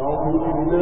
Allahu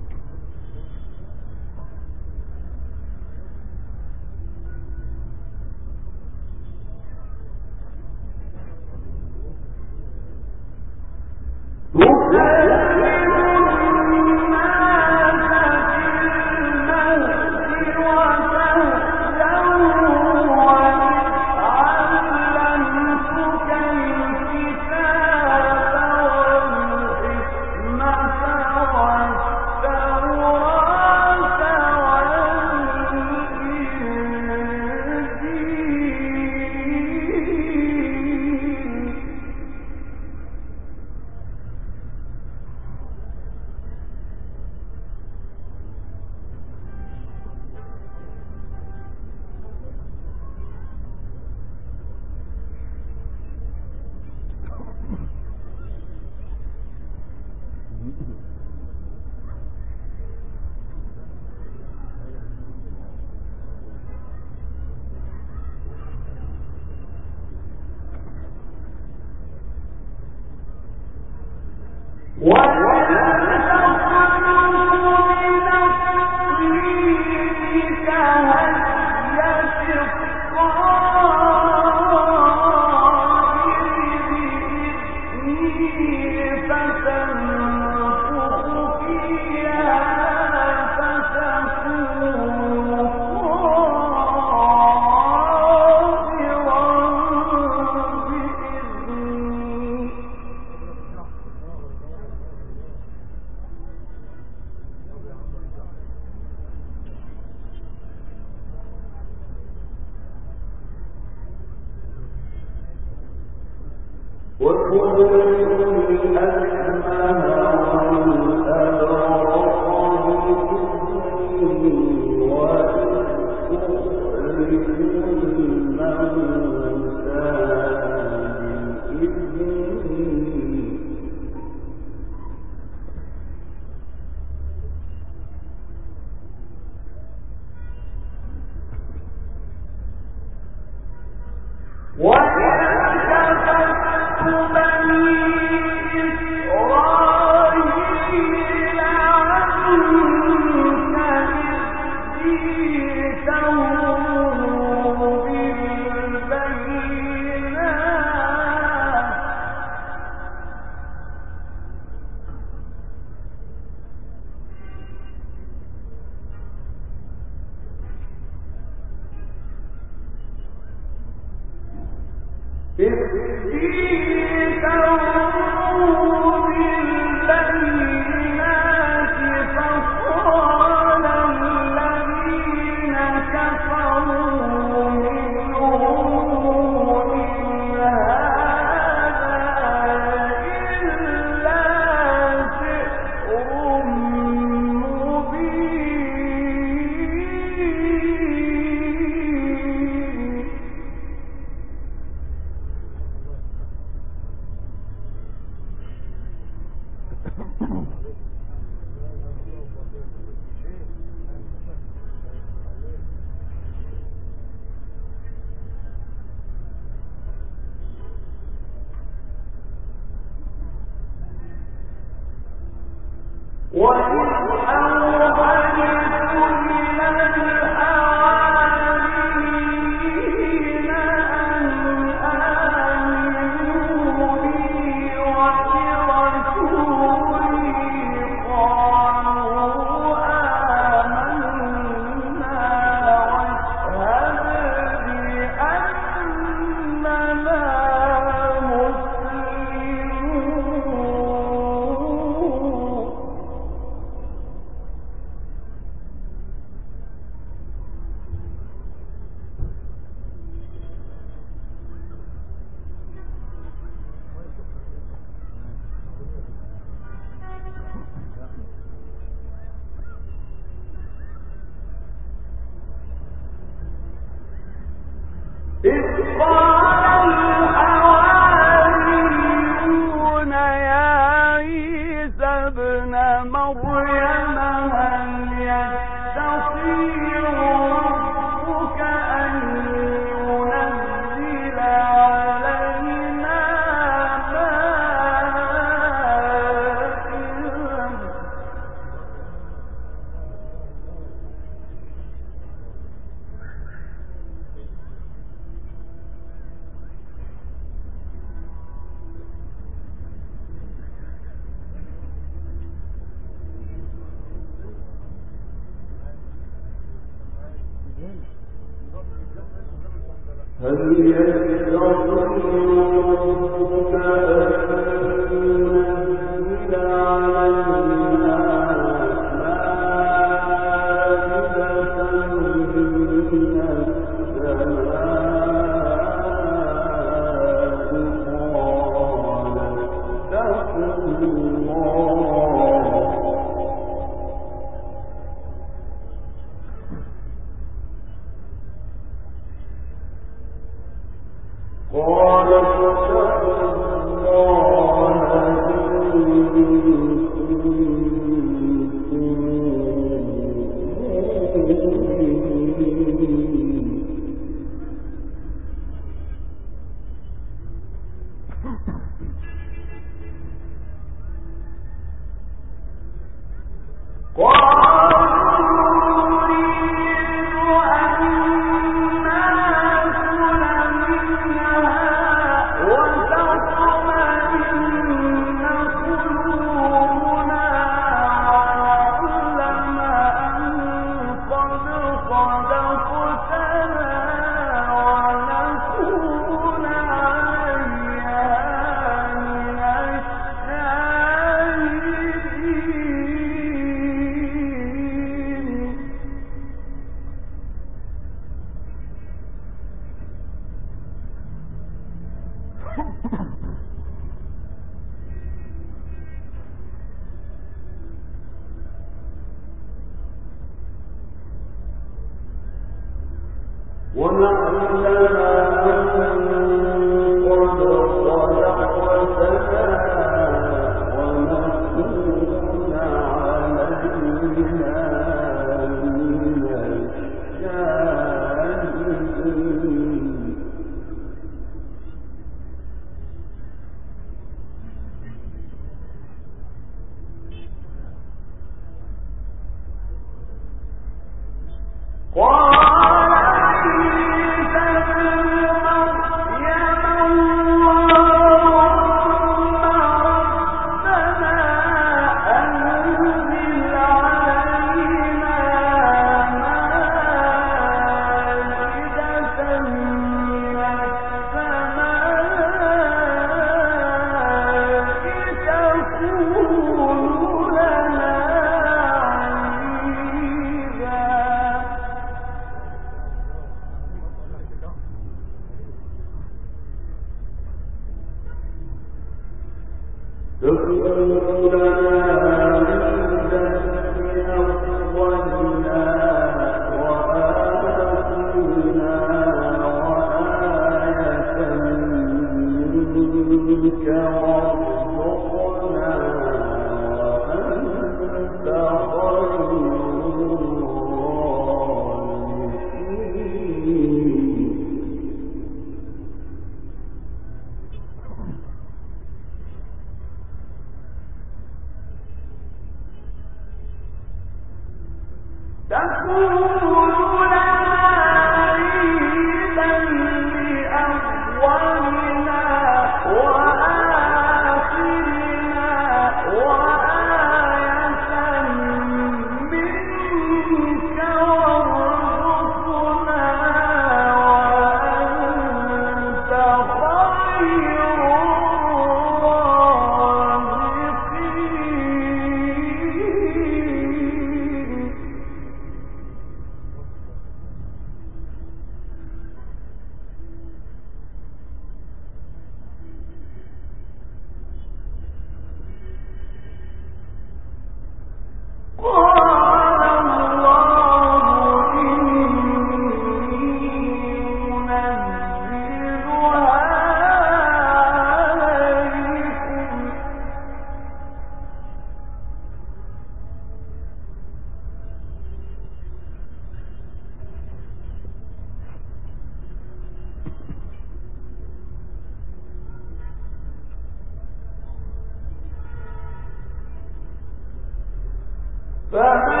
Bye.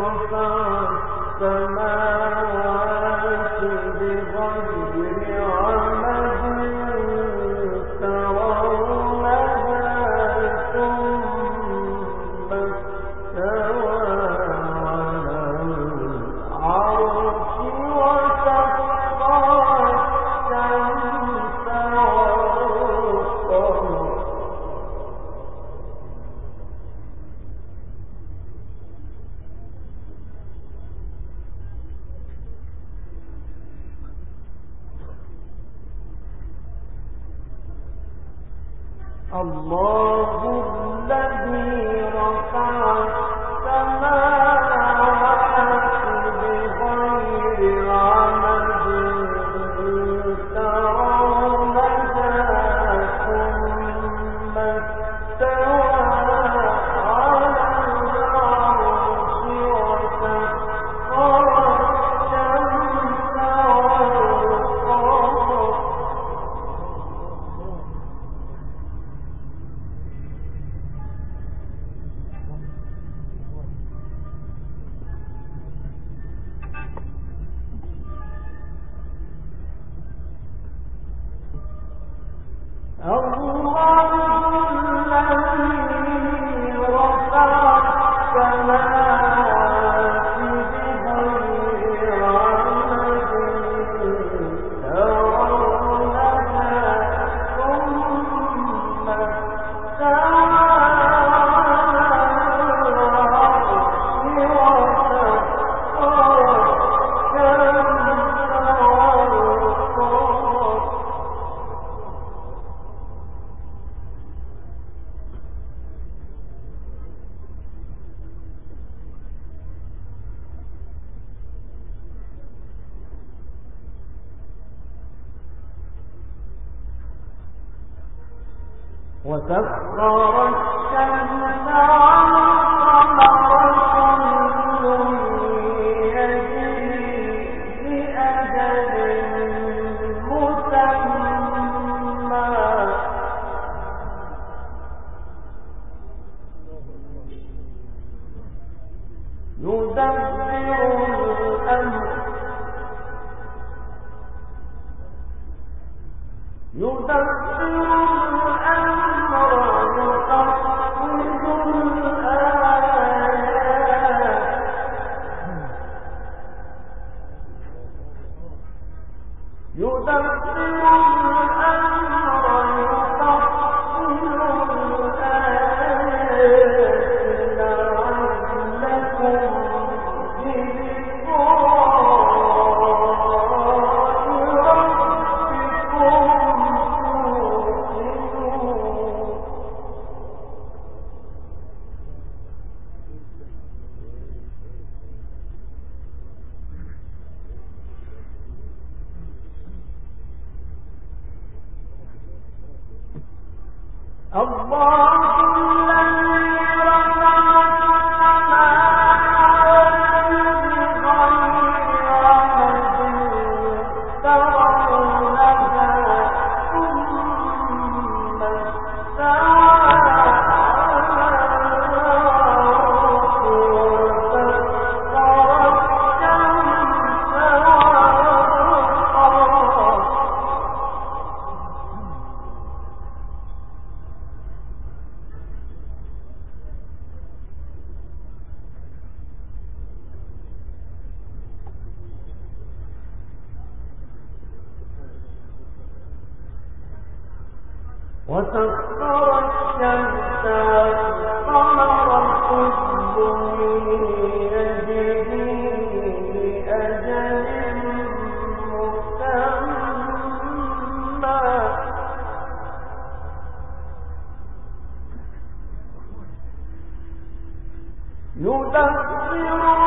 وسخر وهو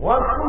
وفي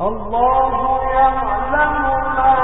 الله يعلم ما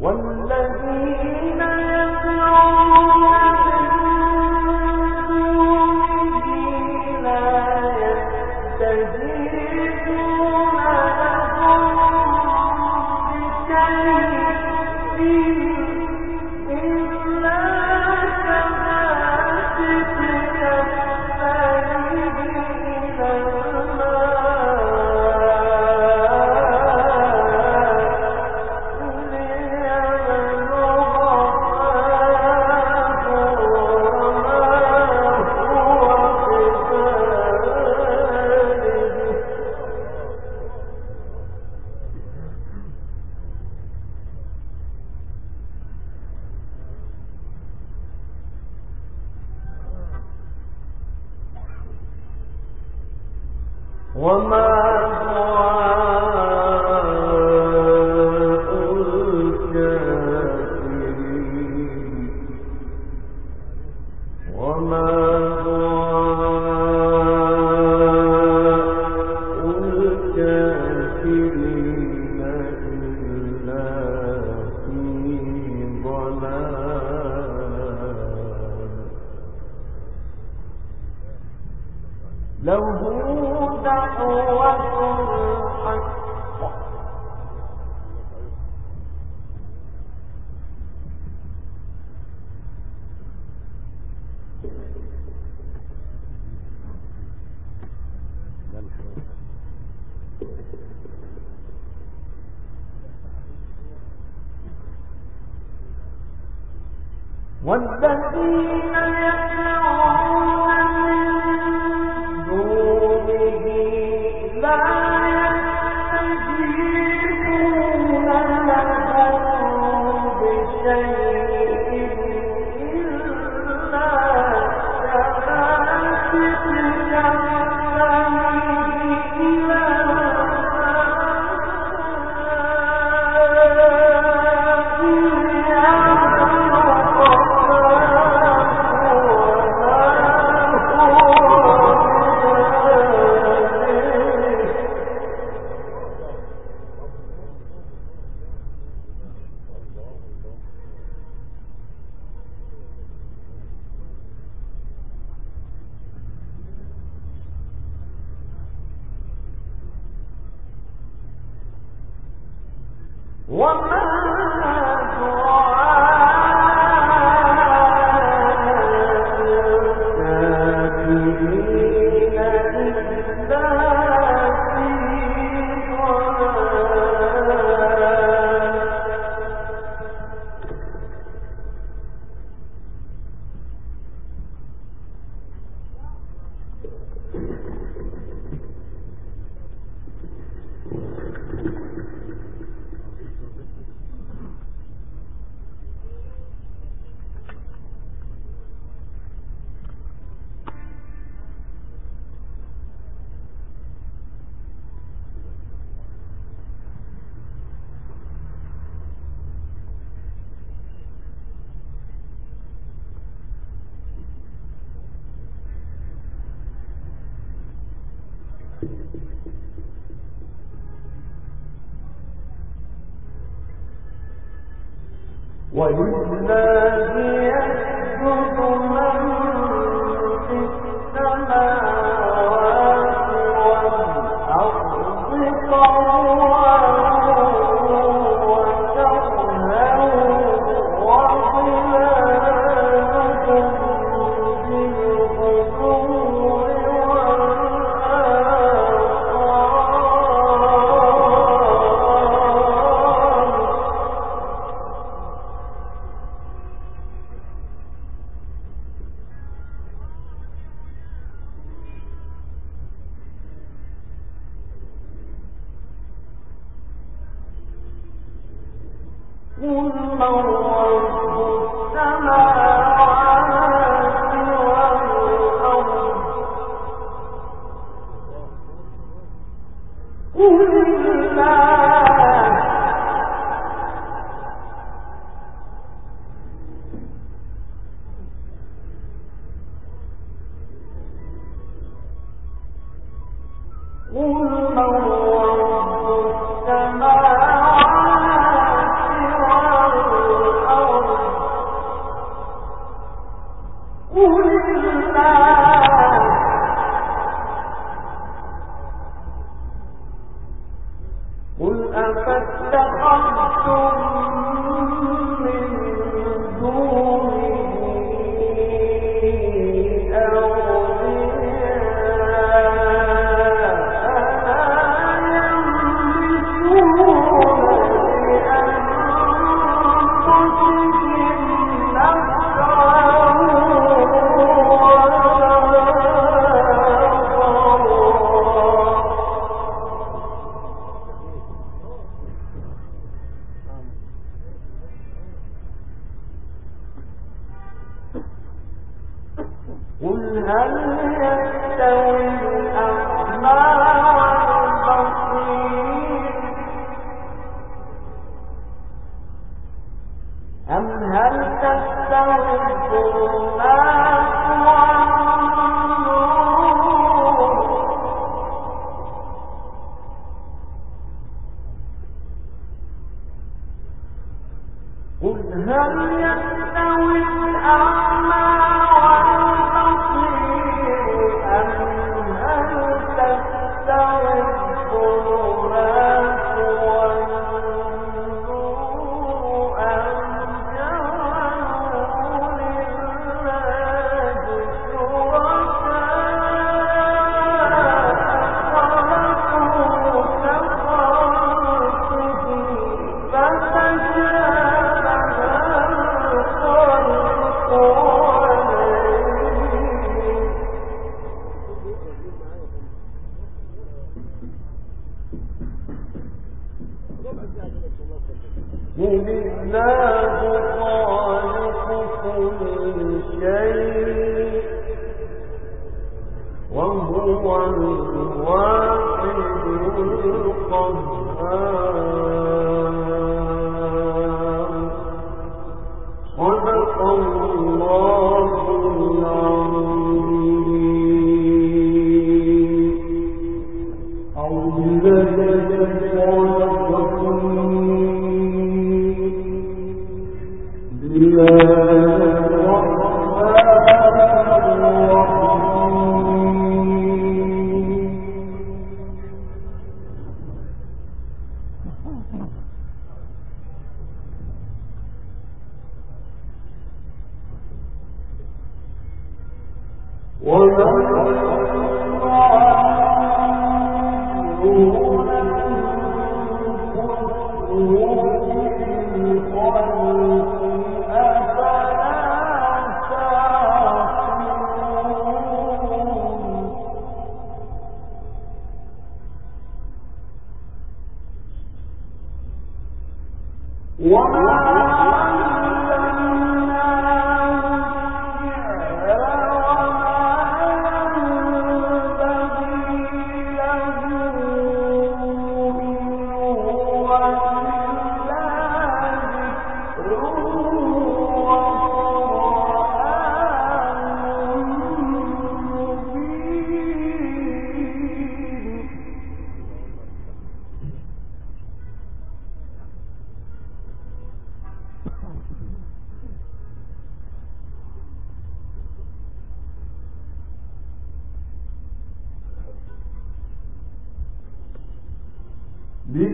والذين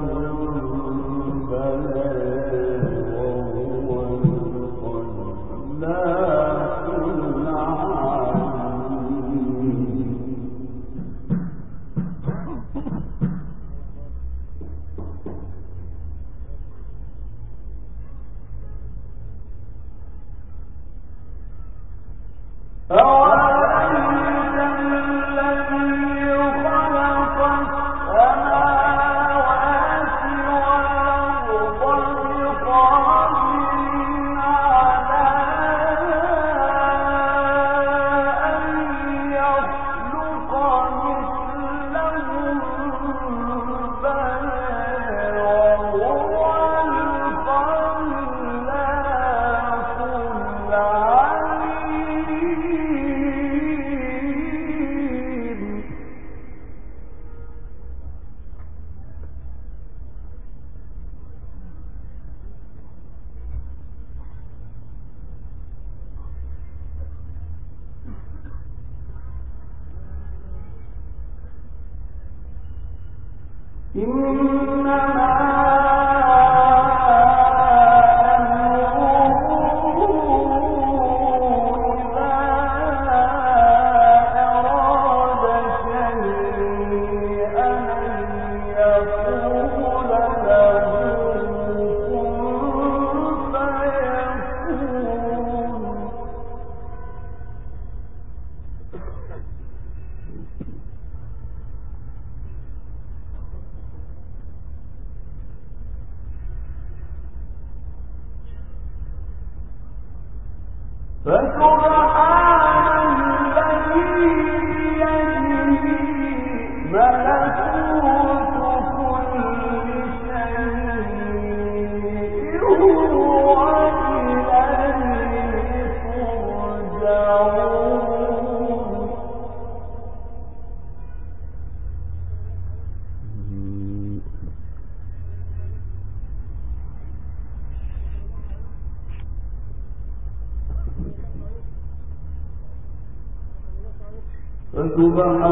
one Allah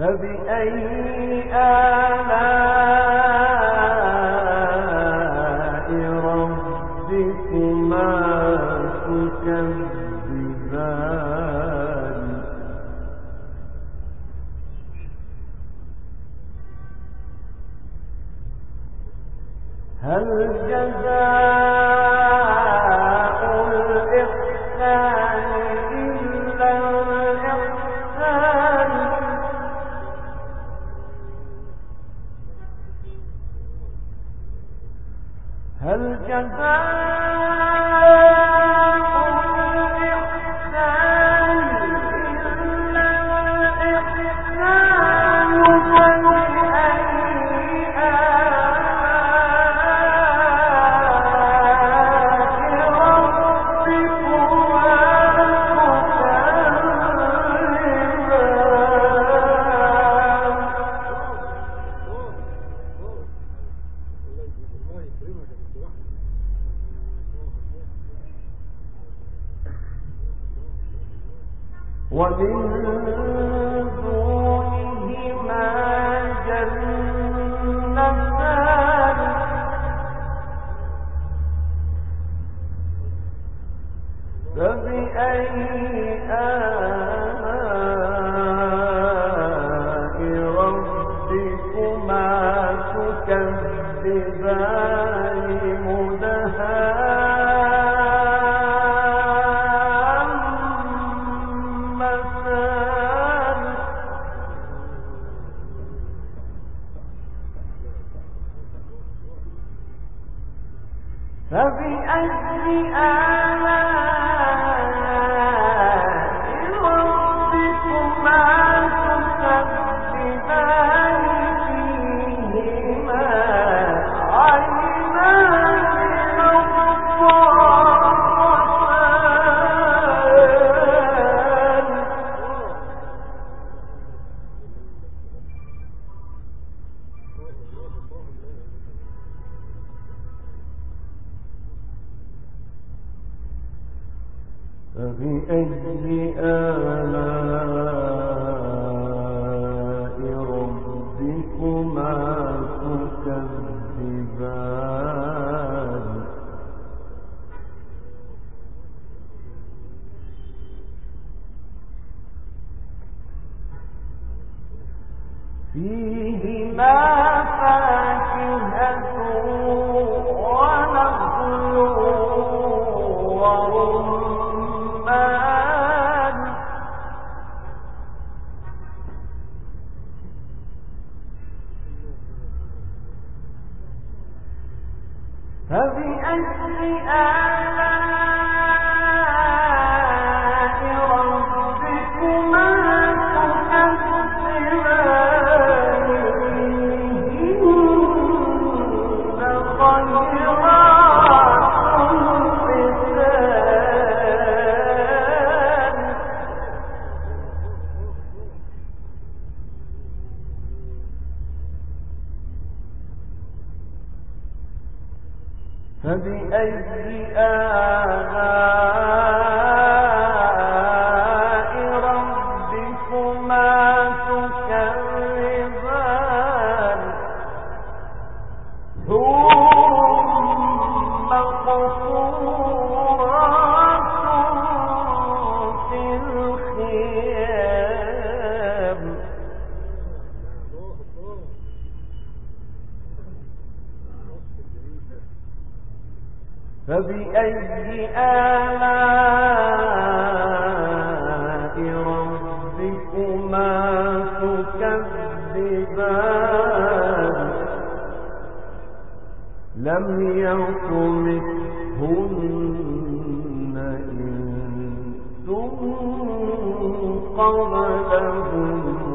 فبأي آلاء قبلهم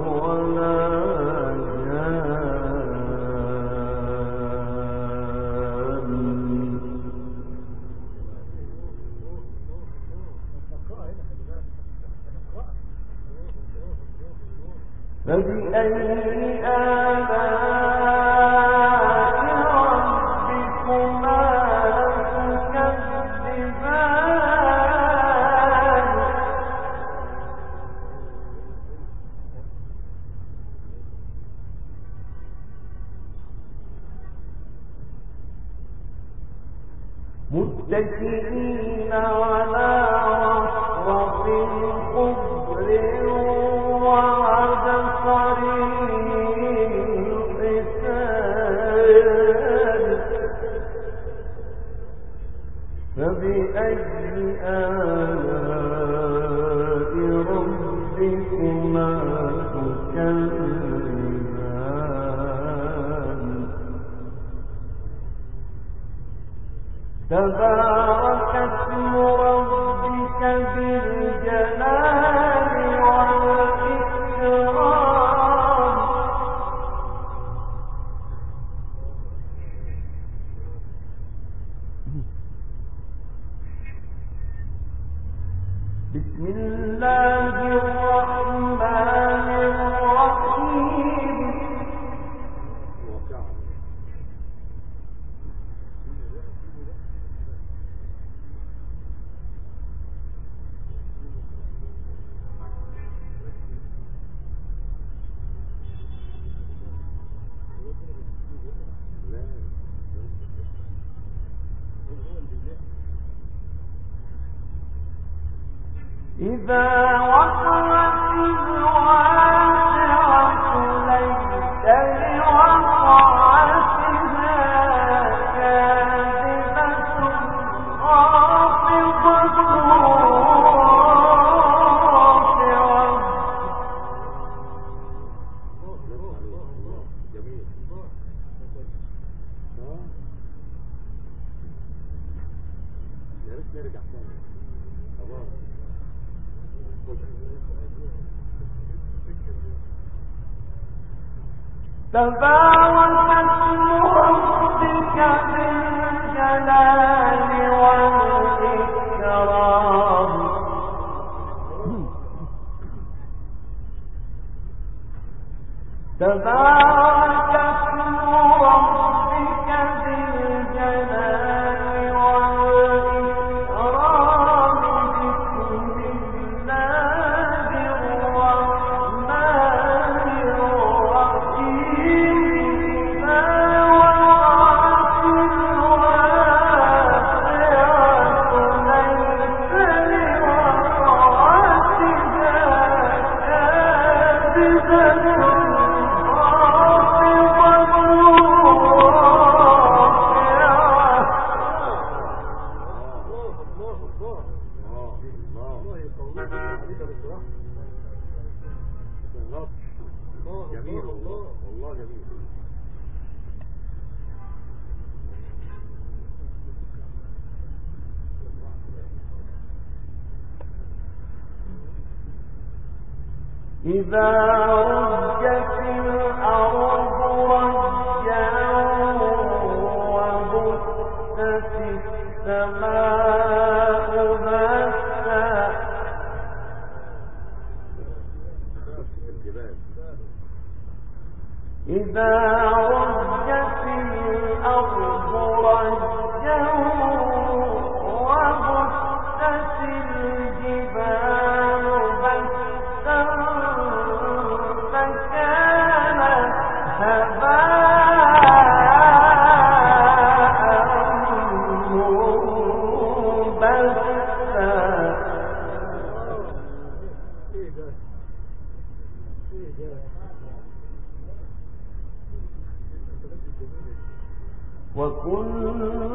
هباء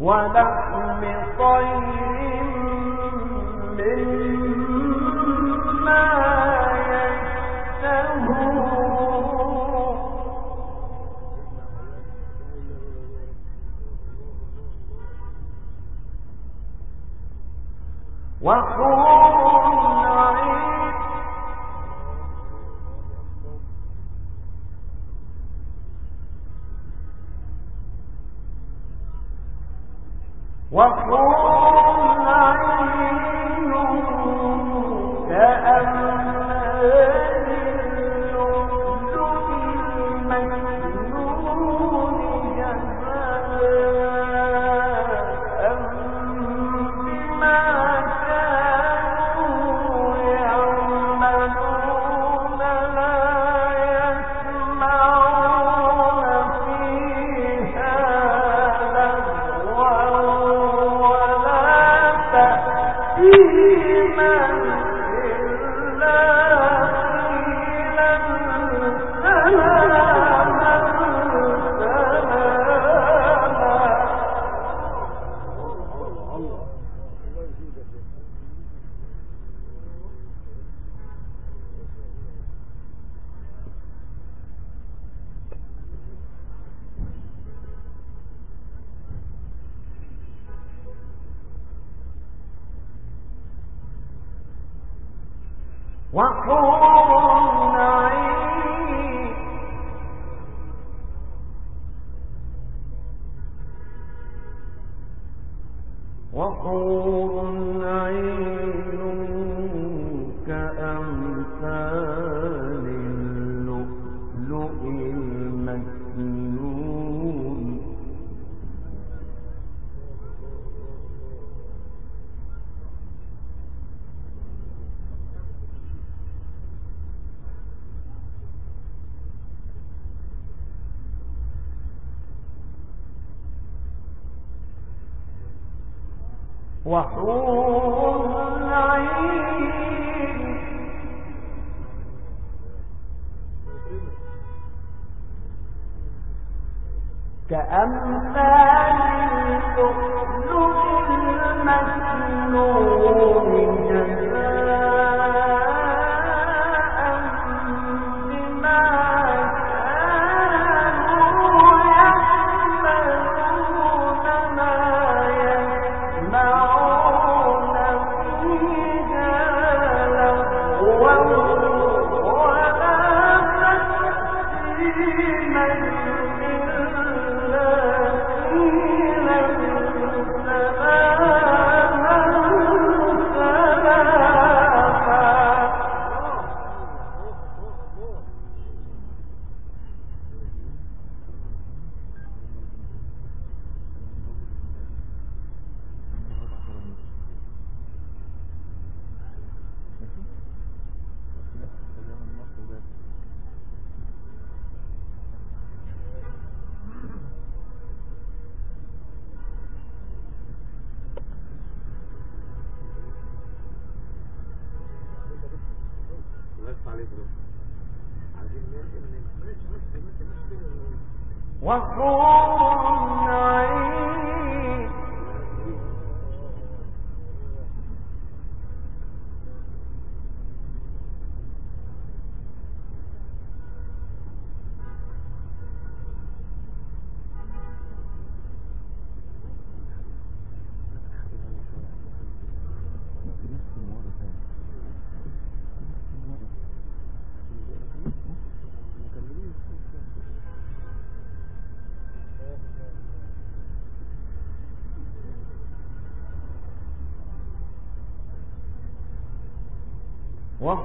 ولحم طير مما يشتهون. وحور وحور وحو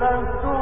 وثلة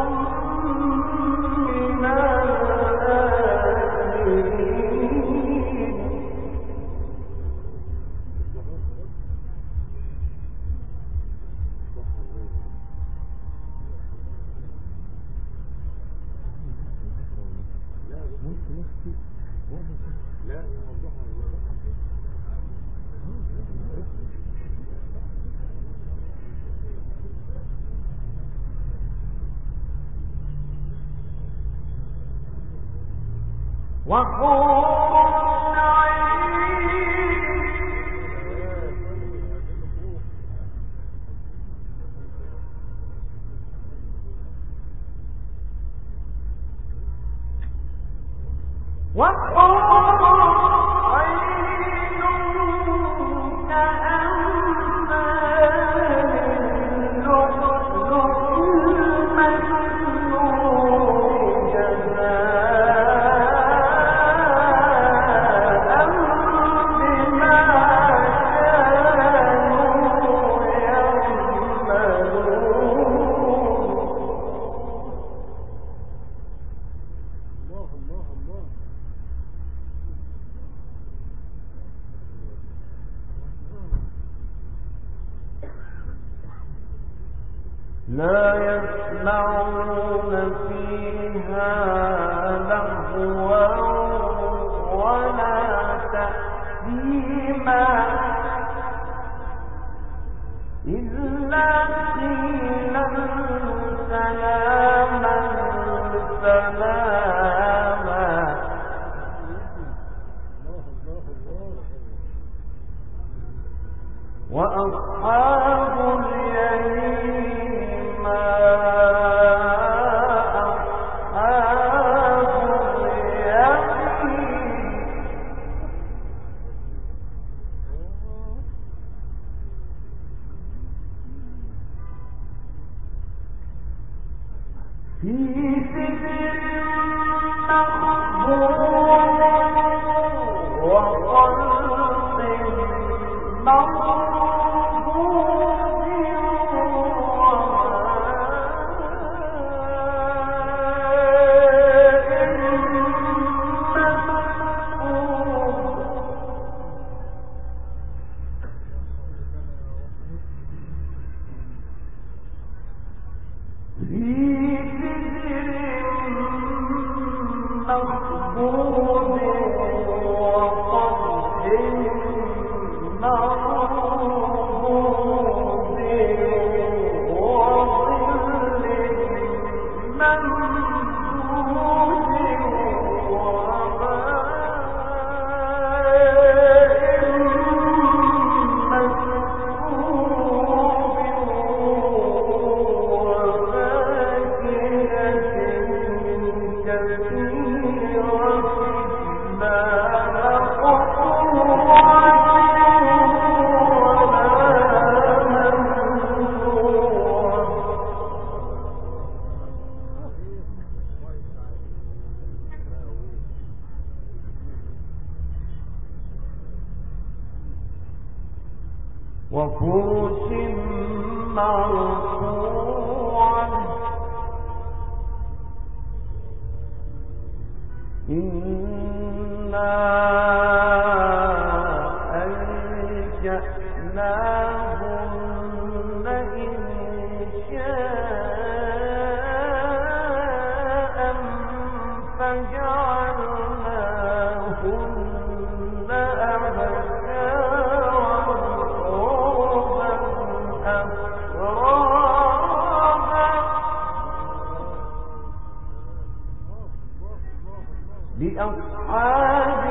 لأصحاب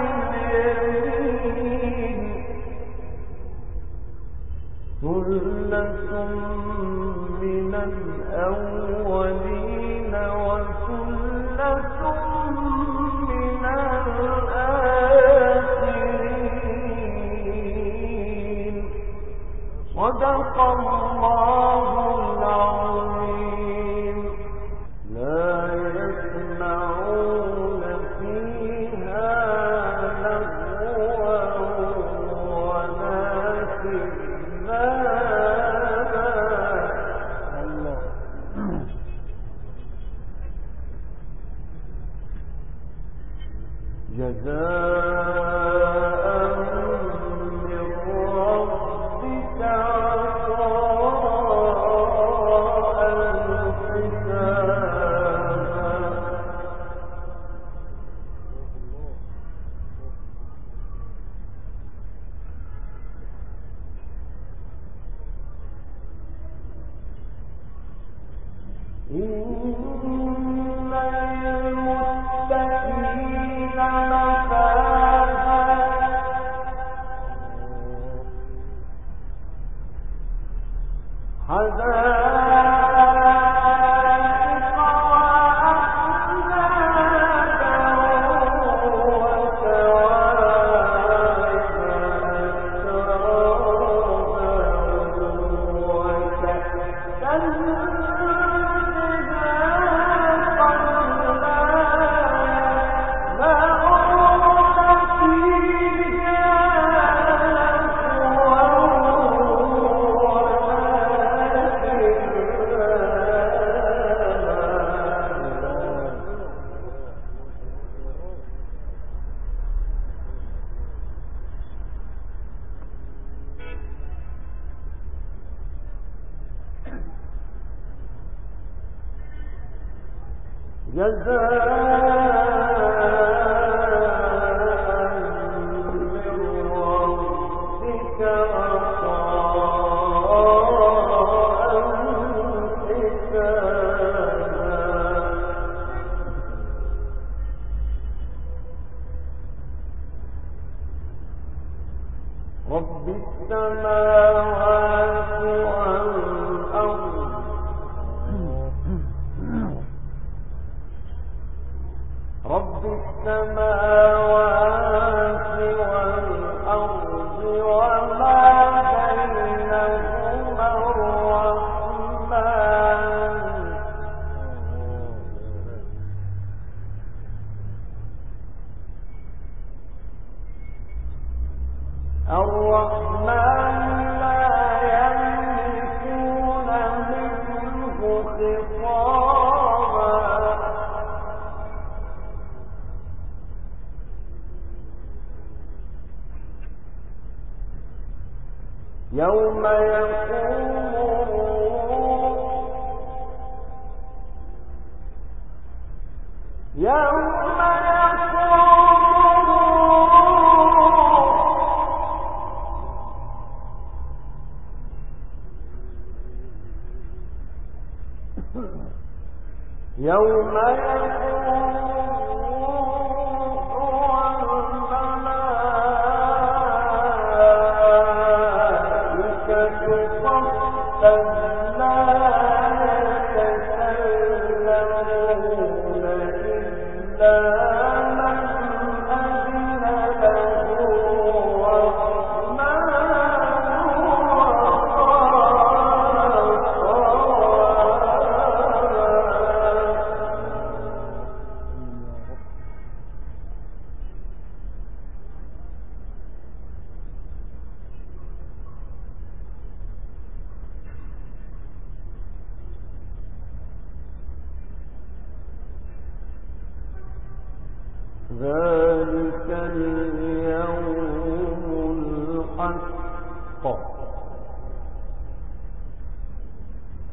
اليمين. ثلة من الأولين من الآخرين. صدق الله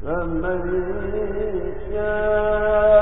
فمن شاء